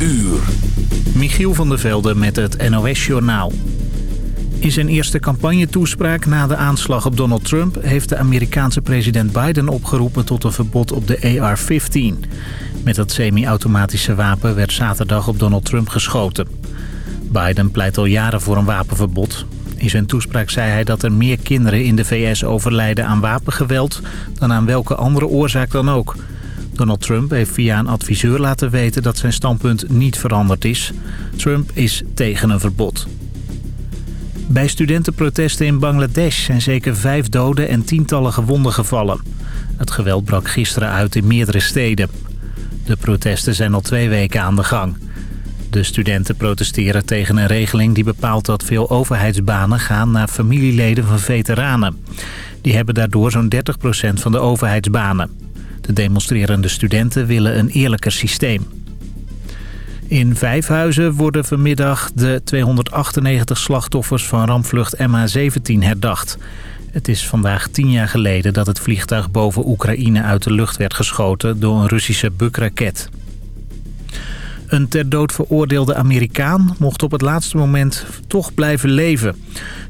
uur. Michiel van der Velde met het NOS-journaal. In zijn eerste campagnetoespraak na de aanslag op Donald Trump... heeft de Amerikaanse president Biden opgeroepen tot een verbod op de AR-15. Met dat semi-automatische wapen werd zaterdag op Donald Trump geschoten. Biden pleit al jaren voor een wapenverbod. In zijn toespraak zei hij dat er meer kinderen in de VS overlijden aan wapengeweld... dan aan welke andere oorzaak dan ook... Donald Trump heeft via een adviseur laten weten dat zijn standpunt niet veranderd is. Trump is tegen een verbod. Bij studentenprotesten in Bangladesh zijn zeker vijf doden en tientallen gewonden gevallen. Het geweld brak gisteren uit in meerdere steden. De protesten zijn al twee weken aan de gang. De studenten protesteren tegen een regeling die bepaalt dat veel overheidsbanen gaan naar familieleden van veteranen. Die hebben daardoor zo'n 30% van de overheidsbanen. De demonstrerende studenten willen een eerlijker systeem. In Vijfhuizen worden vanmiddag de 298 slachtoffers van rampvlucht MH17 herdacht. Het is vandaag tien jaar geleden dat het vliegtuig boven Oekraïne uit de lucht werd geschoten door een Russische bukraket. Een ter dood veroordeelde Amerikaan mocht op het laatste moment toch blijven leven.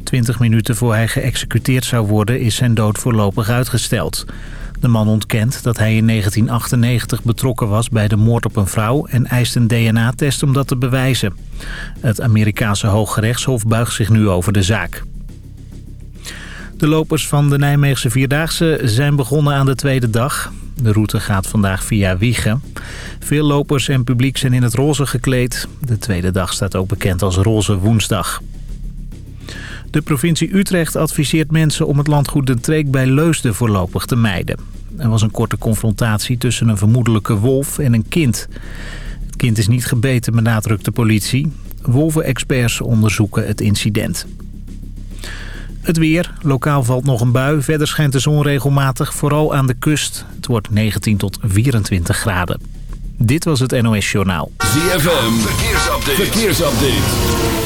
Twintig minuten voor hij geëxecuteerd zou worden is zijn dood voorlopig uitgesteld. De man ontkent dat hij in 1998 betrokken was bij de moord op een vrouw... en eist een DNA-test om dat te bewijzen. Het Amerikaanse Hooggerechtshof buigt zich nu over de zaak. De lopers van de Nijmeegse Vierdaagse zijn begonnen aan de tweede dag. De route gaat vandaag via Wiegen. Veel lopers en publiek zijn in het roze gekleed. De tweede dag staat ook bekend als Roze Woensdag. De provincie Utrecht adviseert mensen om het landgoed De Treek bij Leusden voorlopig te mijden. Er was een korte confrontatie tussen een vermoedelijke wolf en een kind. Het kind is niet gebeten, benadrukt de politie. Wolvenexperts onderzoeken het incident. Het weer. Lokaal valt nog een bui. Verder schijnt de zon regelmatig, vooral aan de kust. Het wordt 19 tot 24 graden. Dit was het NOS Journaal. ZFM. Verkeersupdate. Verkeersupdate.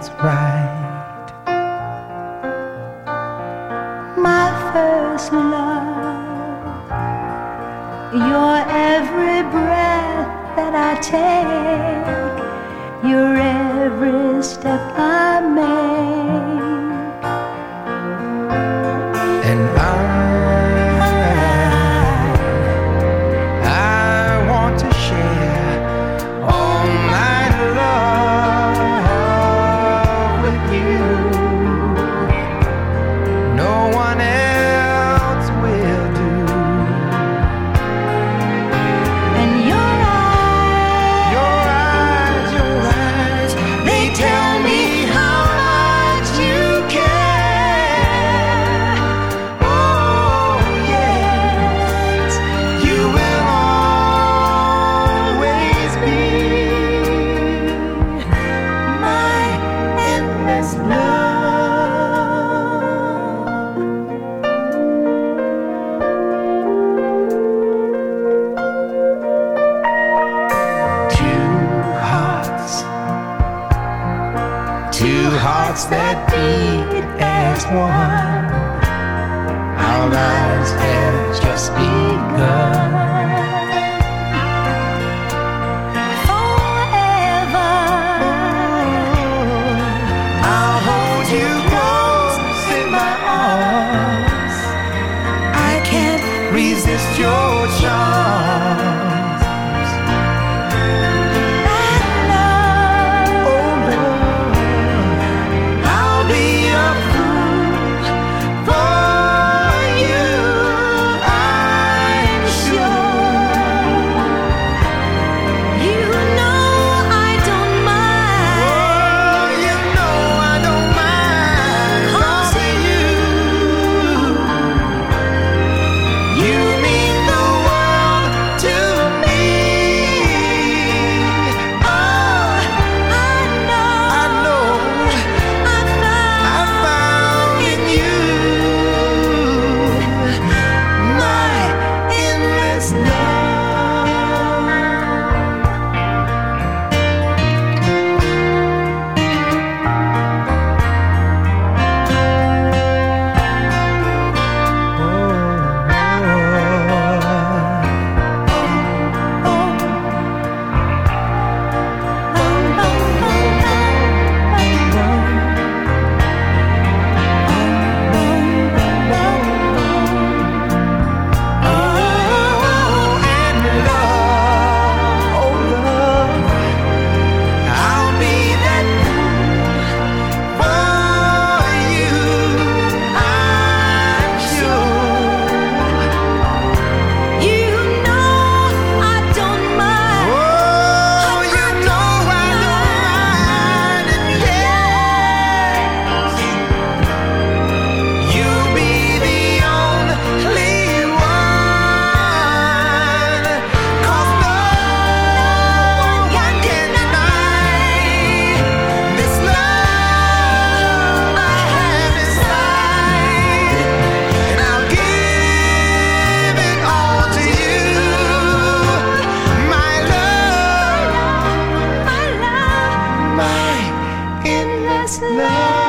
It's right. My first love, your every breath that I take, your every step I make. no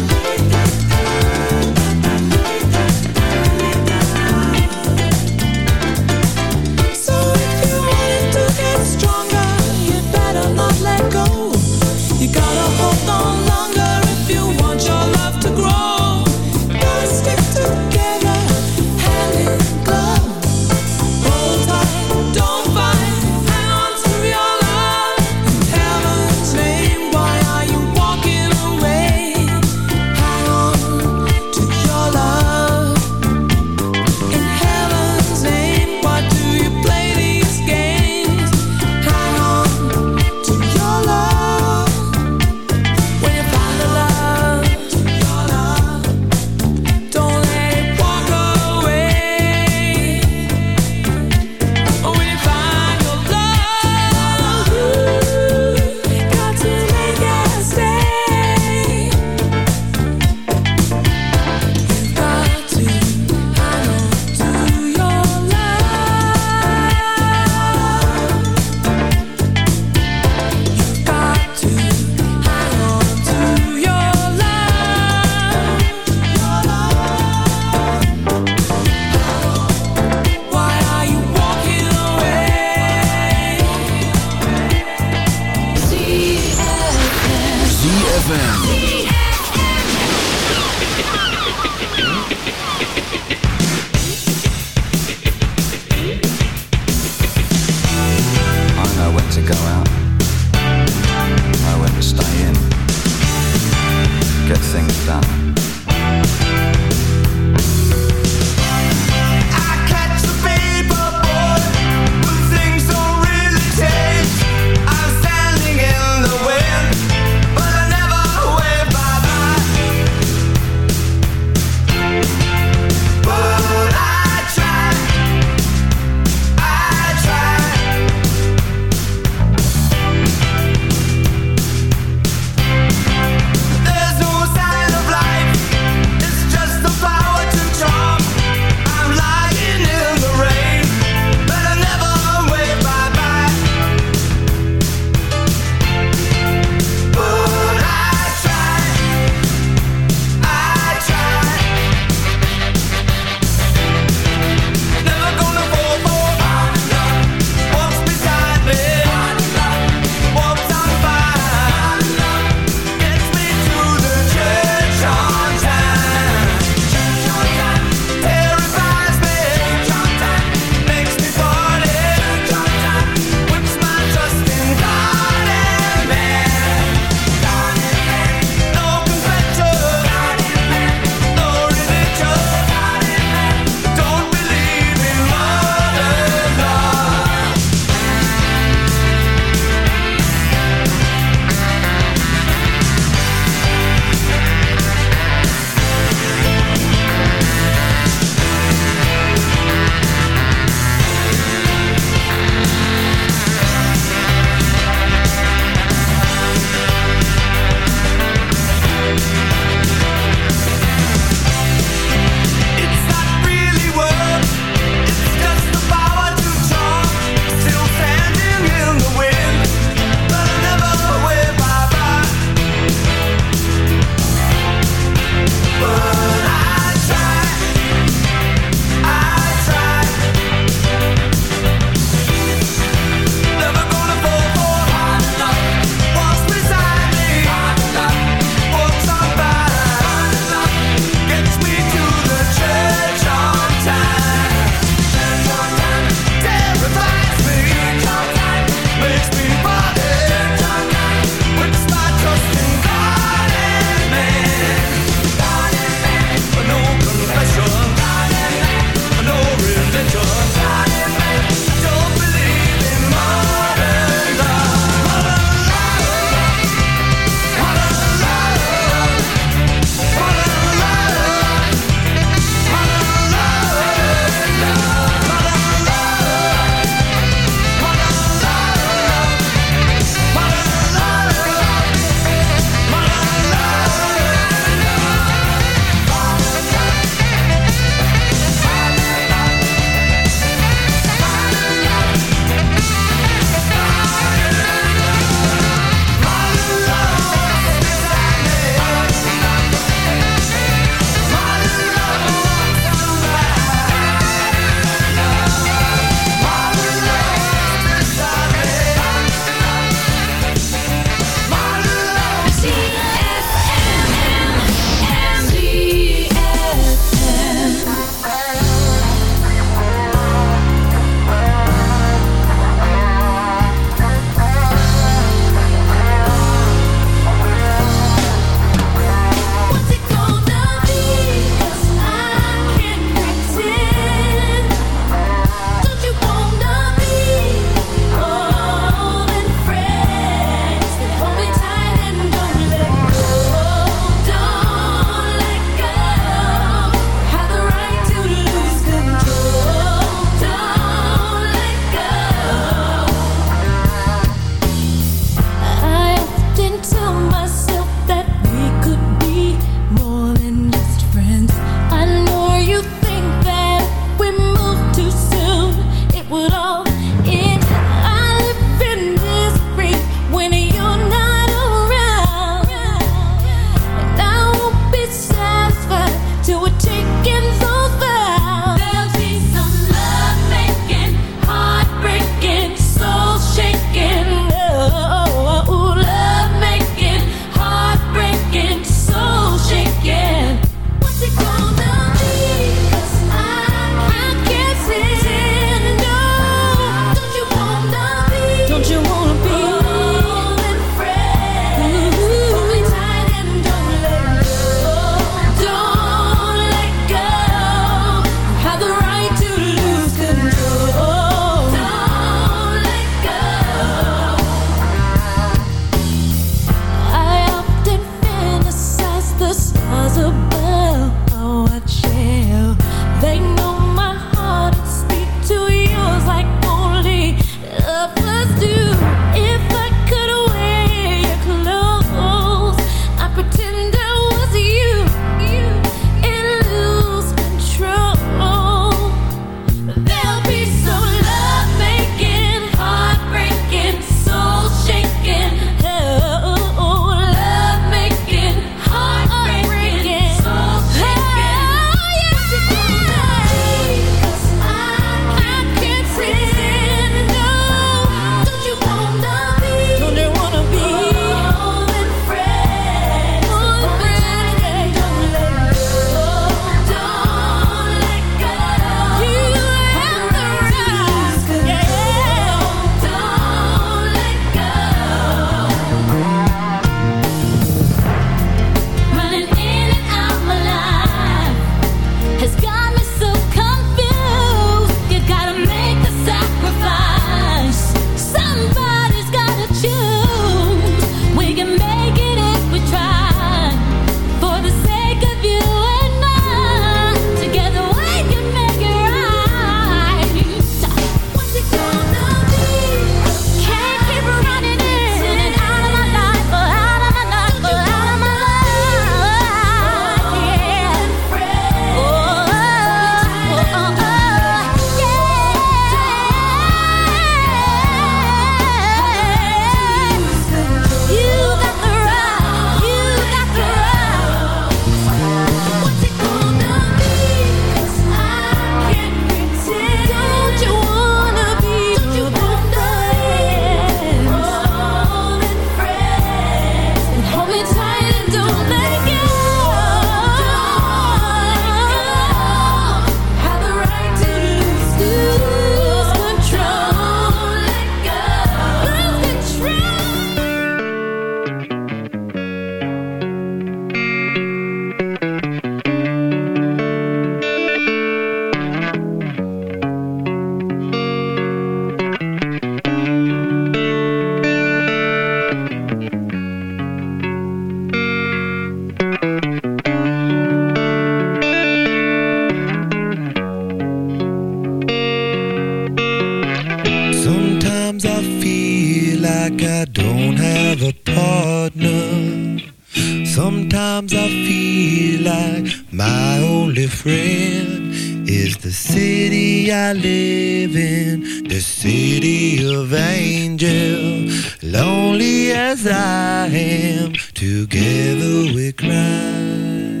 Lonely as I am, together we cry.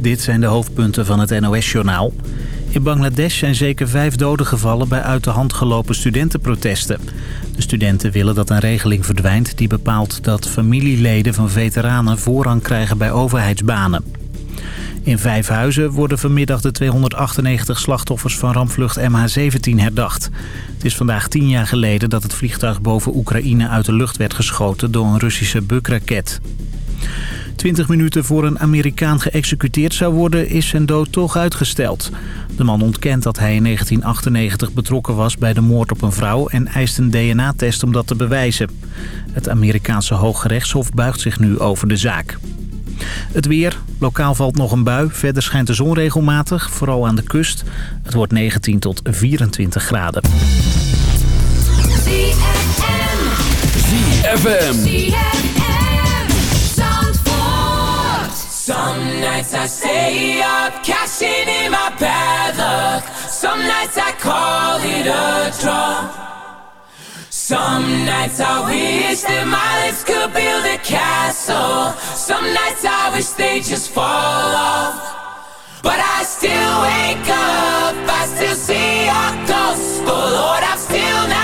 Dit zijn de hoofdpunten van het NOS-journaal. In Bangladesh zijn zeker vijf doden gevallen bij uit de hand gelopen studentenprotesten. De studenten willen dat een regeling verdwijnt die bepaalt dat familieleden van veteranen voorrang krijgen bij overheidsbanen. In Vijfhuizen worden vanmiddag de 298 slachtoffers van rampvlucht MH17 herdacht. Het is vandaag tien jaar geleden dat het vliegtuig boven Oekraïne uit de lucht werd geschoten door een Russische bukraket. Twintig minuten voor een Amerikaan geëxecuteerd zou worden is zijn dood toch uitgesteld. De man ontkent dat hij in 1998 betrokken was bij de moord op een vrouw en eist een DNA-test om dat te bewijzen. Het Amerikaanse Hooggerechtshof buigt zich nu over de zaak. Het weer. Lokaal valt nog een bui. Verder schijnt de zon regelmatig, vooral aan de kust. Het wordt 19 tot 24 graden. ZFM. ZFM. ZFM. Some nights I stay up, cashing in my bad luck. Some nights I call it a draw. Some nights I wish that my lips could build a castle. Some nights I wish they just fall off. But I still wake up, I still see your ghost. But Lord, I'm still not.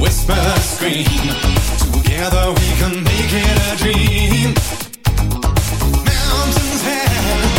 whisper, scream. Together we can make it a dream. Mountains high.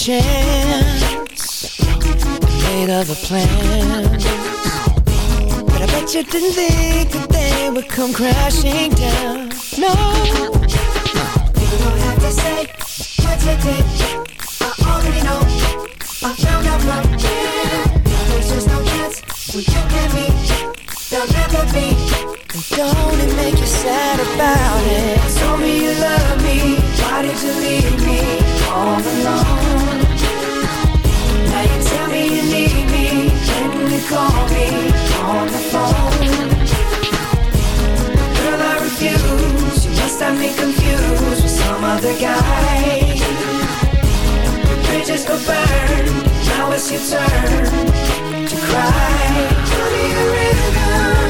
Chance. Made other plans. But I bet you didn't think that they would come crashing down. No. You don't have to say what you did. I already know. I found out from here. There's just no chance when you and me. There'll never be. Don't call me on the phone. Girl, I refuse. You must have me confused with some other guy. The bridges go burn. Now it's your turn to cry. Tell me a rhythm.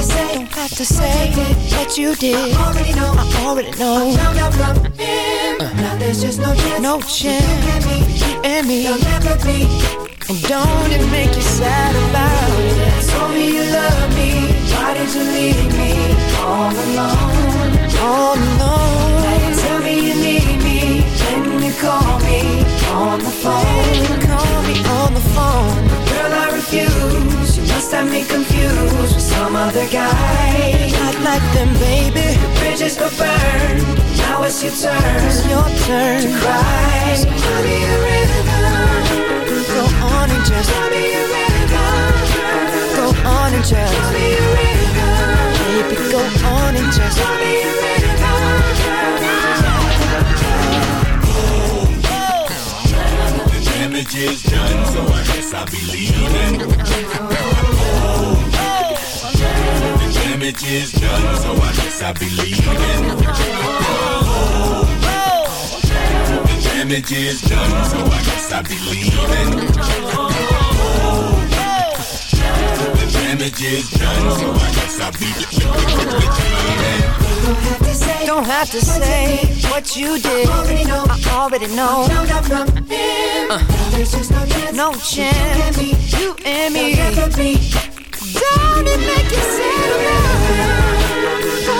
Don't have to say, don't have to say what you did. I already know, I already know. I found out from him. Uh. Now there's just no chance, no chance. You and me, you'll never be. And don't it make you sad about it? Told me you love me. Why did you leave me all alone? All alone. You tell me you need me. When you call me on the phone. Call me on the phone. Girl, I refuse. Must have me confused with some other guy. Not like them, baby. The bridges go burn. Now it's your turn. It's your turn to cry. So tell me a rhythm. Go on and just tell me a rhythm. Go on and just tell me a rhythm. Baby, go on and just tell me a rhythm. Damage is done, so I guess I'll be leaving. The damage is done, so I guess I'll be leaving. The damage is done, so I guess I'll be leaving. The damage is done, so I guess I'll be leaving. Don't have to say what you did. I already know. I already know. Uh, no chance. You and me. Don't it make you sad enough?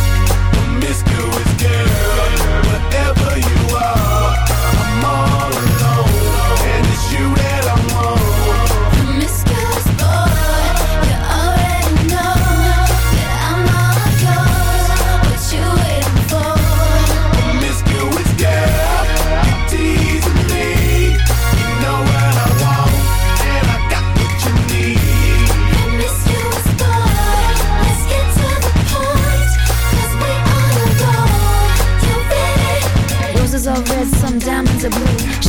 Promiscuous girl, whatever you are, I'm all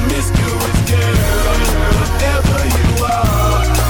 Promiscuous girl, whatever you are,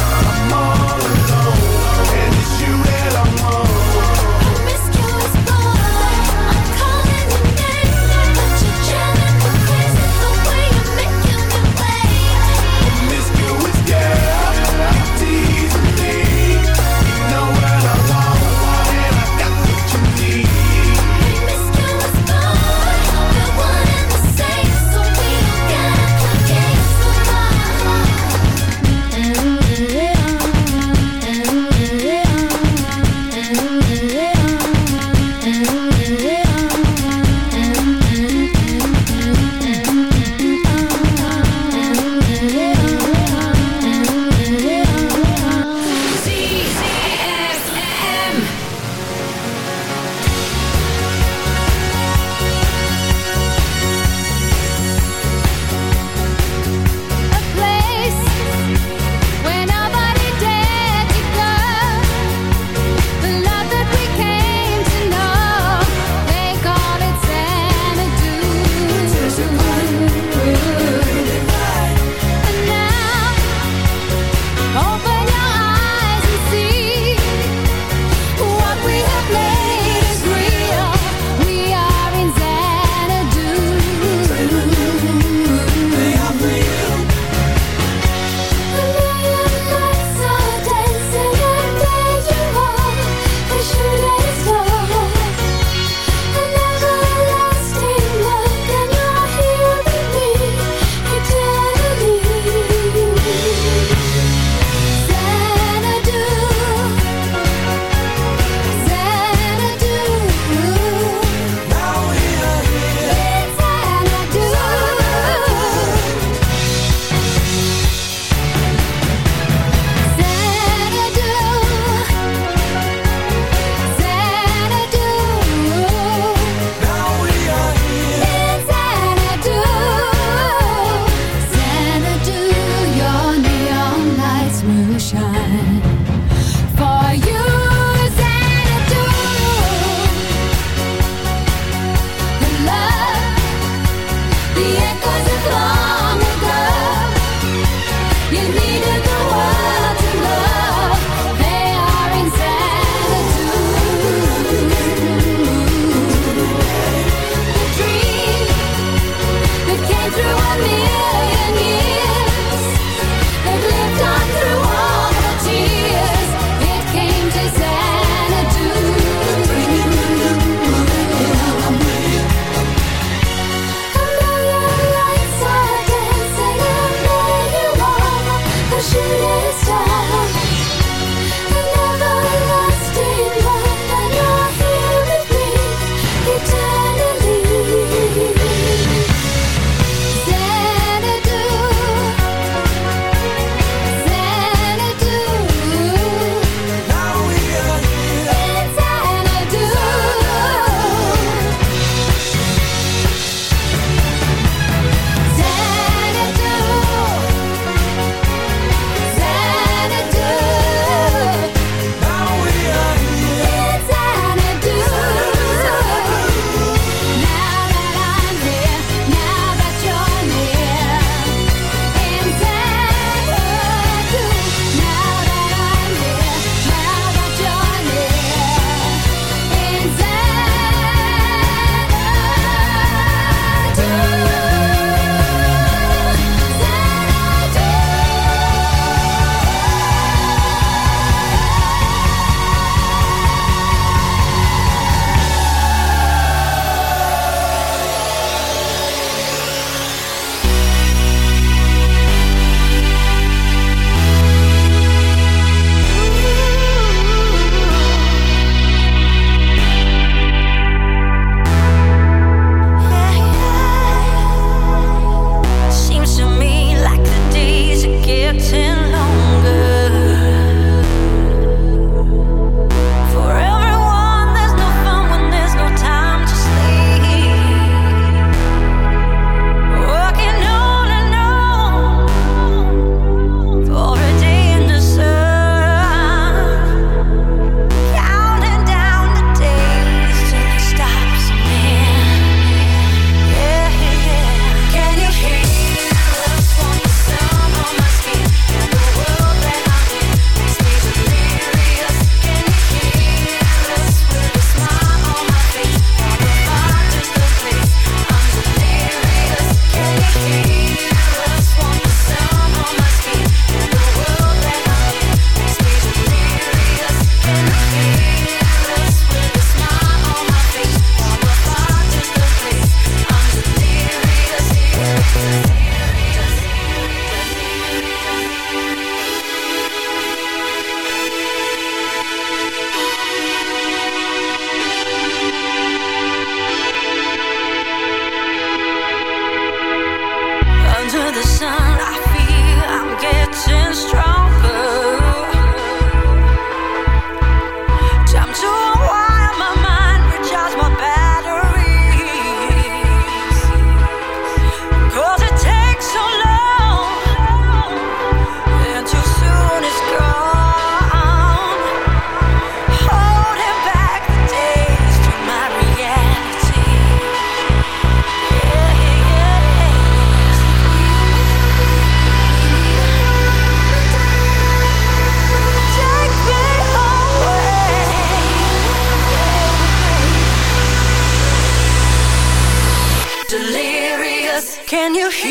Can you hear?